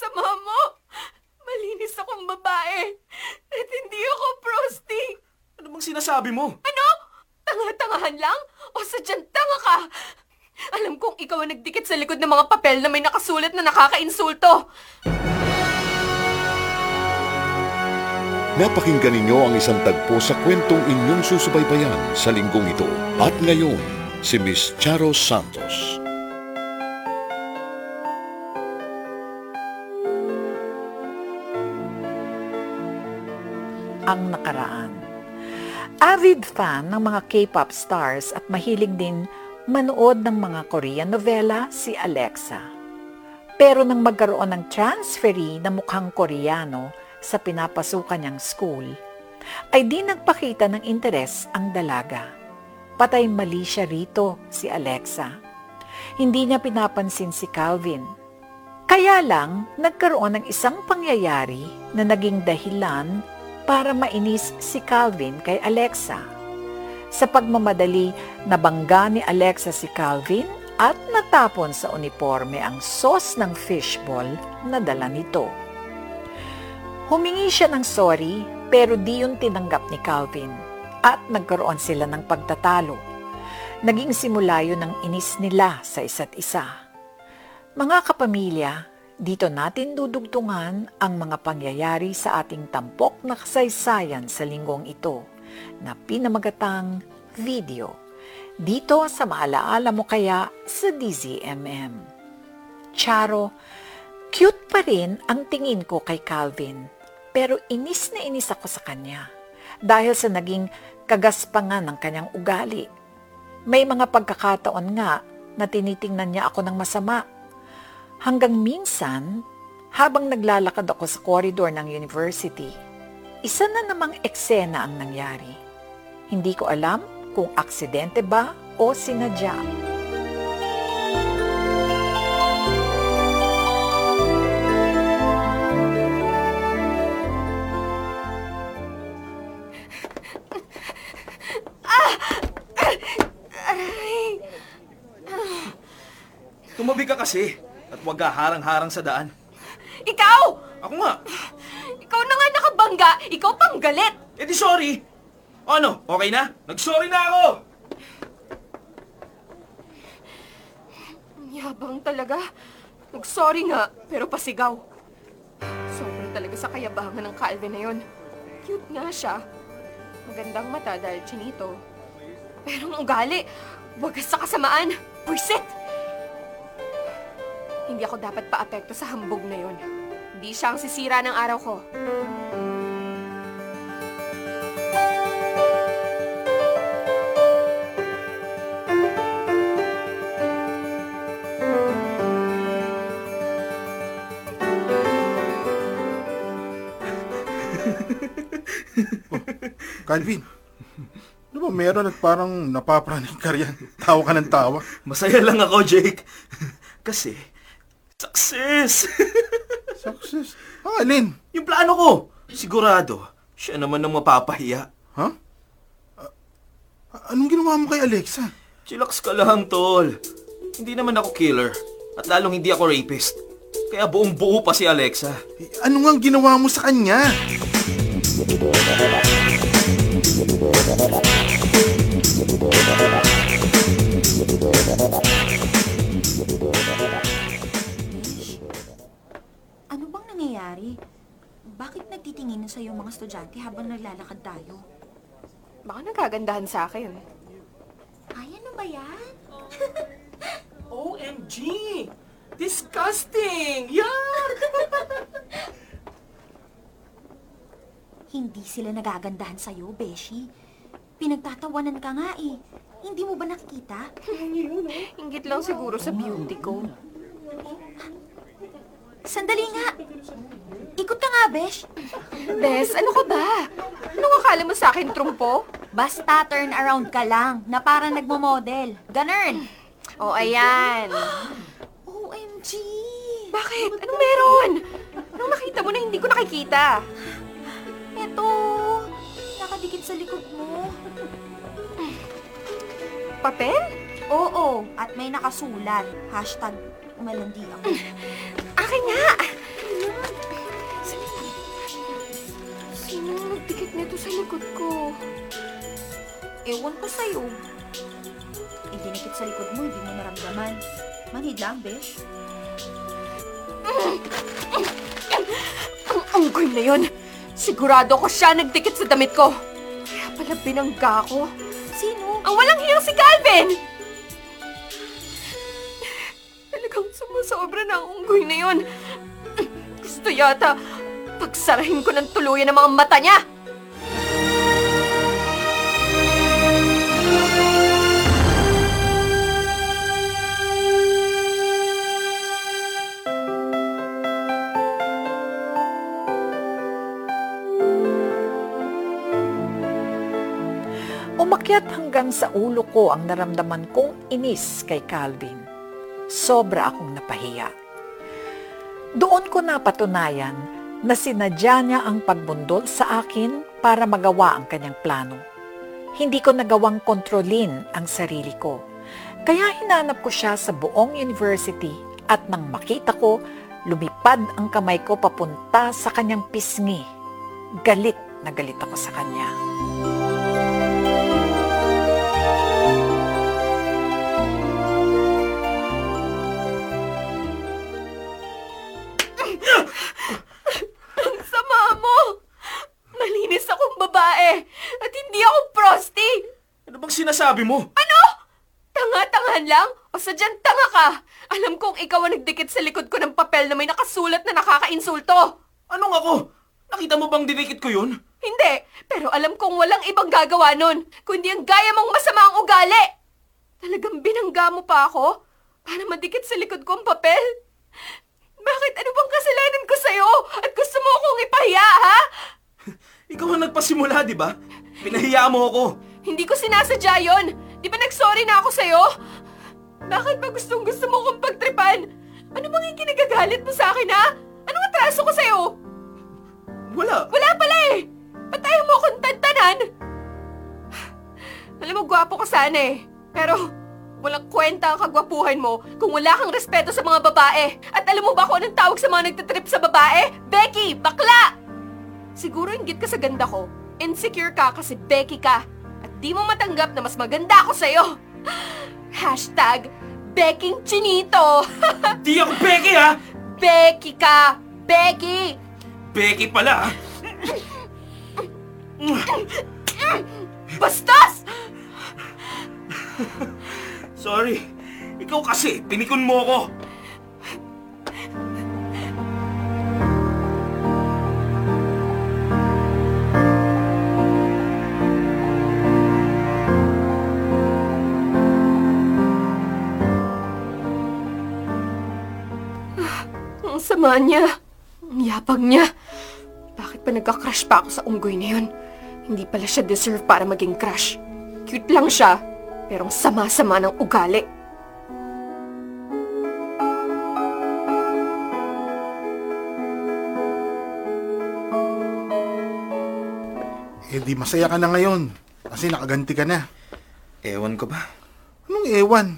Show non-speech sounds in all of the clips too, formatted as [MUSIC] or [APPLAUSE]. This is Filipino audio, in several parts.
Sama mo! Malinis akong babae. At hindi ako prosty. Ano bang sinasabi mo? Ano? Tanga-tangahan lang? O sadyang tanga ka? Alam kong ikaw ang nagdikit sa likod ng mga papel na may nakasulat na nakakainsulto. Napakinggan ninyo ang isang tagpo sa kwentong inyong susubaybayan sa linggong ito. At ngayon, si Miss Charo Santos. Ang nakaraan. Avid fan ng mga K-pop stars at mahilig din manood ng mga Korean novela si Alexa. Pero nang magkaroon ng transferee na mukhang Koreano sa pinapasukan niyang school, ay di nagpakita ng interes ang dalaga. Patay mali siya rito si Alexa. Hindi niya pinapansin si Calvin. Kaya lang nagkaroon ng isang pangyayari na naging dahilan para mainis si Calvin kay Alexa. Sa pagmamadali, nabangga ni Alexa si Calvin at natapon sa uniforme ang sauce ng fishball na dala nito. Humingi siya ng sorry pero di yun tinanggap ni Calvin at nagkaroon sila ng pagtatalo. Naging simula yun ng inis nila sa isa't isa. Mga kapamilya, dito natin dudugtungan ang mga pangyayari sa ating tampok na kasaysayan sa linggong ito na pinamagatang video. Dito sa Maalaala Mo Kaya sa DZMM. Charo, cute pa rin ang tingin ko kay Calvin pero inis na inis ako sa kanya dahil sa naging kagaspangan ng kanyang ugali. May mga pagkakataon nga na tinitingnan niya ako ng masama Hanggang minsan, habang naglalakad ako sa koridor ng university, isa na namang eksena ang nangyari. Hindi ko alam kung aksidente ba o sinadya. Tumabi ka kasi huwag ka harang-harang sa daan. Ikaw! Ako nga. Ikaw na nga nakabangga. Ikaw pang galit. Eh di sorry. Ano, okay na? Nag-sorry na ako! Ang Yabang talaga. Nag-sorry nga, pero pasigaw. Sobrang talaga sa kayabangan ng Calvin na yon. Cute nga siya. Magandang mata dahil chinito. Pero ang ugali, wagas sa kasamaan. Pwisit! Hindi ako dapat paapekto sa hambog na yon. Hindi siya ang sisira ng araw ko. [LAUGHS] Calvin, ano ba meron at parang napapraning ka riyan? Tawa ka ng tawa. Masaya lang ako, Jake. [LAUGHS] Kasi, success! [LAUGHS] Success. Ah, alin? Yung plano ko, sigurado, siya naman ang mapapahiya. Ha? Ah, anong ginawa mo kay Alexa? Chillax ka lang, tol. Hindi naman ako killer. At lalong hindi ako rapist. Kaya buong buo pa si Alexa. Eh, ano nga ang ginawa mo sa kanya? Bakit nagtitingin sa yung mga estudyante habang naglalakad tayo? Baka nagagandahan sa akin. Ay, ano ba yan? [LAUGHS] OMG! Disgusting! Yuck! [LAUGHS] Hindi sila nagagandahan sa'yo, Beshi. Pinagtatawanan ka nga eh. Hindi mo ba nakikita? Ingit lang siguro sa beauty ko. Sandali nga! Ka Besh! Bes, ano ka ba? Anong akala mo sa akin, trumpo? Basta turn around ka lang, na parang nagmo-model. Ganern! O, oh, ayan. OMG! Bakit? Anong meron? Anong nakita mo na hindi ko nakikita? Eto! Nakadikit sa likod mo. Papel? Oo, at may nakasulat. Hashtag malandi ako. Akin nga! Nito sa likod ko? Ewan ko sa'yo. Eh, dinikit sa likod mo, hindi mo naramdaman. Manhid lang, besh. Ang unggoy na yun! Sigurado ko siya nagdikit sa damit ko. Kaya pala binangga ko. Sino? Ang walang hiyang si Calvin! Talagang sumusobra na ang unggoy na yun. Gusto yata pagsarahin ko ng tuluyan ng mga mata niya. Umakyat hanggang sa ulo ko ang naramdaman kong inis kay Calvin. Sobra akong napahiya. Doon ko napatunayan na sinadya niya ang pagbundol sa akin para magawa ang kanyang plano. Hindi ko nagawang kontrolin ang sarili ko. Kaya hinanap ko siya sa buong university at nang makita ko, lumipad ang kamay ko papunta sa kanyang pisngi. Galit na galit ako sa kanya. Babae at hindi ako prosti! Ano bang sinasabi mo? Ano? Tanga-tangahan lang? O sadyang tanga ka? Alam kong ikaw ang nagdikit sa likod ko ng papel na may nakasulat na nakakainsulto. Anong ako? Nakita mo bang dinikit ko yun? Hindi, pero alam kong walang ibang gagawa nun, kundi ang gaya mong masama ang ugali. Talagang binangga mo pa ako para madikit sa likod ko ang papel? Bakit ano bang kasalanan ko sa'yo? At gusto mo akong ha? Ikaw ang nagpasimula, di ba? Pinahiya mo ako. Hindi ko sinasadya yon. Di ba nag-sorry na ako sa'yo? Bakit ba gustong gusto mo kong pagtripan? Ano bang yung kinagagalit mo sa akin, ha? Anong atraso ko sa'yo? Wala. Wala pala eh! Ba't ayaw mo akong tantanan? Alam mo, gwapo ka sana eh. Pero, walang kwenta ang kagwapuhan mo kung wala kang respeto sa mga babae. At alam mo ba kung anong tawag sa mga nagtitrip sa babae? Becky! Bakla! Siguro inggit ka sa ganda ko. Insecure ka kasi Becky ka. At di mo matanggap na mas maganda ako sa'yo. [SIGHS] Hashtag, Becking Chinito! [LAUGHS] Di ako Becky, ha? Becky ka! Becky! Becky pala, ha? Bastos! Sorry. Ikaw kasi, pinikon mo ako. Sama niya. Ang yapag niya. Bakit pa nagka-crush pa ako sa unggoy na yun? Hindi pala siya deserve para maging crush. Cute lang siya, pero ang sama-sama ng ugali. Eh di masaya ka na ngayon. Kasi nakaganti ka na. Ewan ko ba? Anong ewan?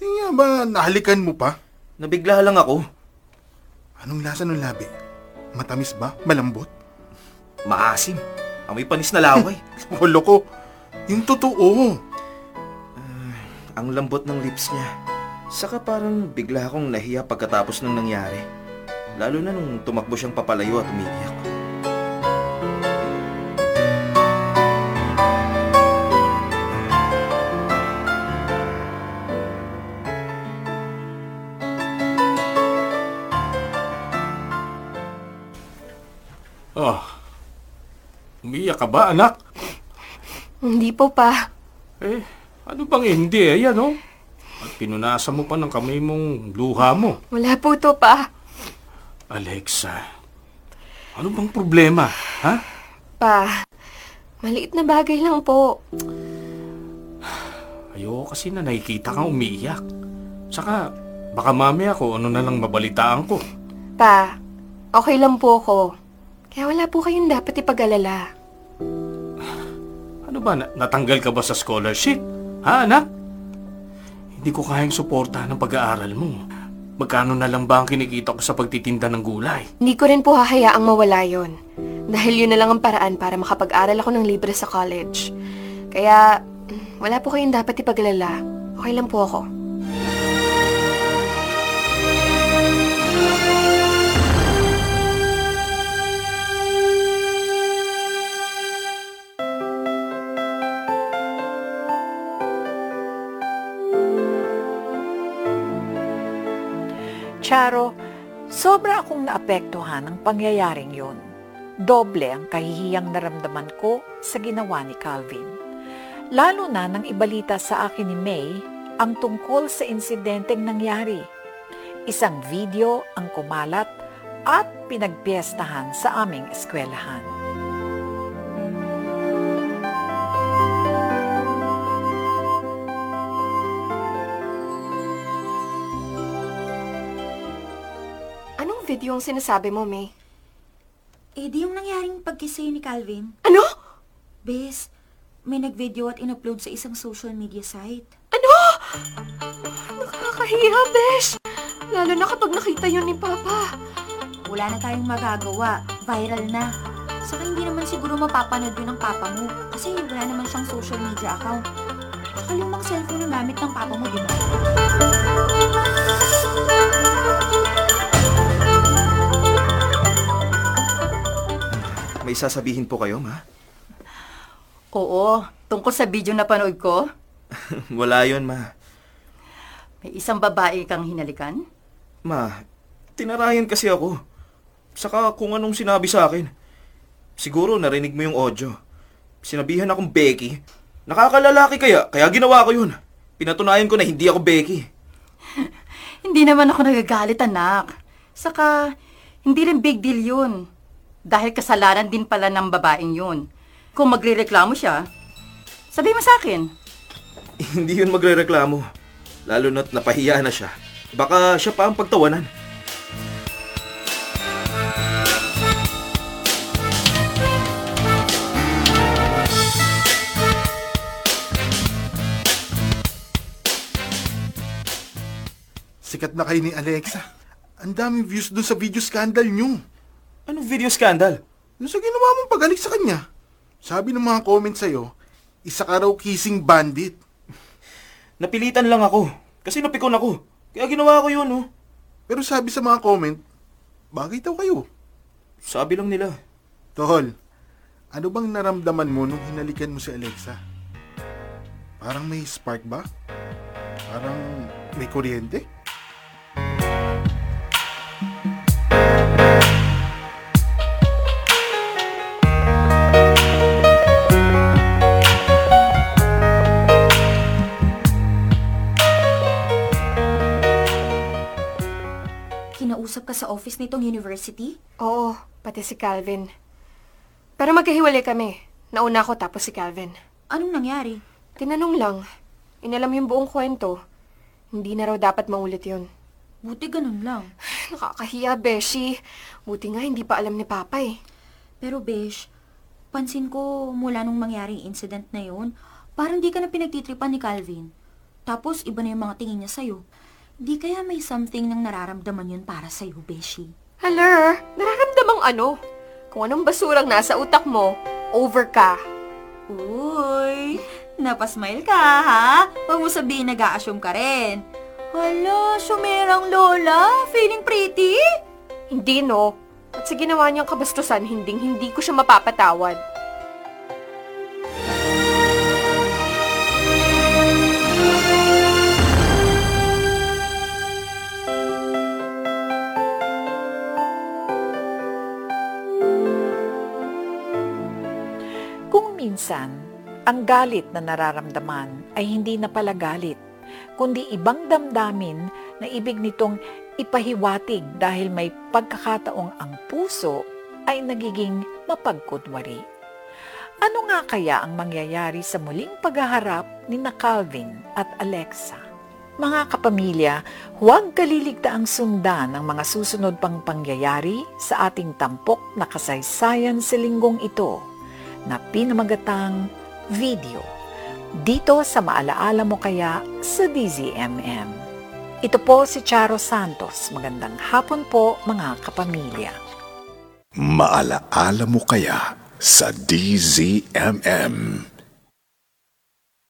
Di nga ba nahalikan mo pa? Nabigla lang ako. Anong lasa ng labi? Matamis ba? Malambot? Maasim. Amoy panis na laway. [LAUGHS] Walo ko. Yung totoo. Ang lambot ng lips niya. Saka parang bigla akong nahiya pagkatapos ng nangyari. Lalo na nung tumakbo siyang papalayo at umiiyak. Ka ba, anak? Hindi po pa. Eh, ano bang hindi? Ayan, oh. At pinunasan mo pa ng kamay mong luha mo. Wala po to pa. Alexa, ano bang problema, ha? Pa, maliit na bagay lang po. Ayoko kasi na nakikita kang umiiyak. Saka, baka mamaya ko ano na lang mabalitaan ko. Pa, okay lang po ako. Kaya wala po kayong dapat ipag-alala. Ano ba, na- natanggal ka ba sa scholarship? Ha, anak? Hindi ko kayang suportahan ang pag-aaral mo. Magkano na lang ba ang kinikita ko sa pagtitinda ng gulay? Hindi ko rin po hahayaang mawala yon. Dahil yun na lang ang paraan para makapag-aral ako ng libre sa college. Kaya, wala po kayong dapat ipaglala. Okay lang po ako. Charo, sobra akong naapektuhan ng pangyayaring yun. Doble ang kahihiyang naramdaman ko sa ginawa ni Calvin. Lalo na nang ibalita sa akin ni May ang tungkol sa insidenteng nangyari. Isang video ang kumalat at pinagpiestahan sa aming eskwelahan. Video ang sinasabi mo, May? Eh di yung nangyaring pagkisay ni Calvin. Ano? Bes, may nag-video at in-upload sa isang social media site. Ano? Nakakahiya, Besh. Lalo na kapag nakita yun ni Papa. Wala na tayong magagawa. Viral na. Saka hindi naman siguro mapapanood yun ng papa mo. Kasi wala naman siyang social media account. Saka lumang cellphone na gamit ng papa mo, di ba? May sasabihin po kayo, ma? Oo, tungkol sa video na panood ko, [LAUGHS] Wala yon ma. may isang babae kang hinalikan. Ma, tinarayan kasi ako. Saka kung anong sinabi sa akin. Siguro narinig mo yung audio. Sinabihan akong Becky. Nakakalalaki kaya, kaya ginawa ko yun. Pinatunayan ko na hindi ako Becky. [LAUGHS] Hindi naman ako nagagalit, anak. Saka, hindi rin big deal yun. Dahil kasalanan din pala ng babaeng yun. Kung magrereklamo siya, sabi mo sa akin. [LAUGHS] hindi yun magrereklamo. Lalo na't napahiya na siya. Baka siya pa ang pagtawanan. Sikat na kayo ni Alexa. Ang daming views dun sa video scandal nyo. Anong video scandal? Yung sa ginawa mong pagalik sa kanya. Sabi ng mga comment sa'yo, isa ka raw kissing bandit. [LAUGHS] Napilitan lang ako. Kasi napikon ako. Kaya ginawa ko yun, oh. Pero sabi sa mga comment, bagay daw kayo. Sabi lang nila. Tol, ano bang naramdaman mo nung hinalikan mo si Alexa? Parang may spark ba? Parang may kuryente? Kinausap ka sa office nitong university? Oo, pati si Calvin. Pero magkahiwalay kami. Nauna ako tapos si Calvin. Anong nangyari? Tinanong lang. Inalam yung buong kwento. Hindi na raw dapat maulit yun. Buti ganun lang. [SIGHS] Nakakahiya, Beshi. Buti nga hindi pa alam ni Papa eh. Pero Besh, pansin ko mula nung mangyaring incident na yun, parang di ka na pinagtitripan ni Calvin. Tapos iba na yung mga tingin niya sa'yo. Di kaya may something nang nararamdaman yun para sa'yo, Beshi. Hello? Nararamdamang ano? Kung anong basurang nasa utak mo, over ka. Uy, napasmile ka, ha? Huwag mo sabihin nag-a-assume ka rin. Hala, sumerang lola. Feeling pretty? Hindi no. At sa ginawa niyang kabastusan, hinding hindi ko siya mapapatawad. Minsan, ang galit na nararamdaman ay hindi na pala galit, kundi ibang damdamin na ibig nitong ipahiwatig dahil may pagkakataong ang puso ay nagiging mapagkudwari. Ano nga kaya ang mangyayari sa muling paghaharap ni na Calvin at Alexa? Mga kapamilya, huwag kaliligtaang sundan ang mga susunod pang pangyayari sa ating tampok na kasaysayan sa linggong ito na pinamagatang video. dito sa Maalaala Mo Kaya sa DZMM. Ito po si Charo Santos. Magandang hapon po mga kapamilya. Maalaala mo kaya sa DZMM.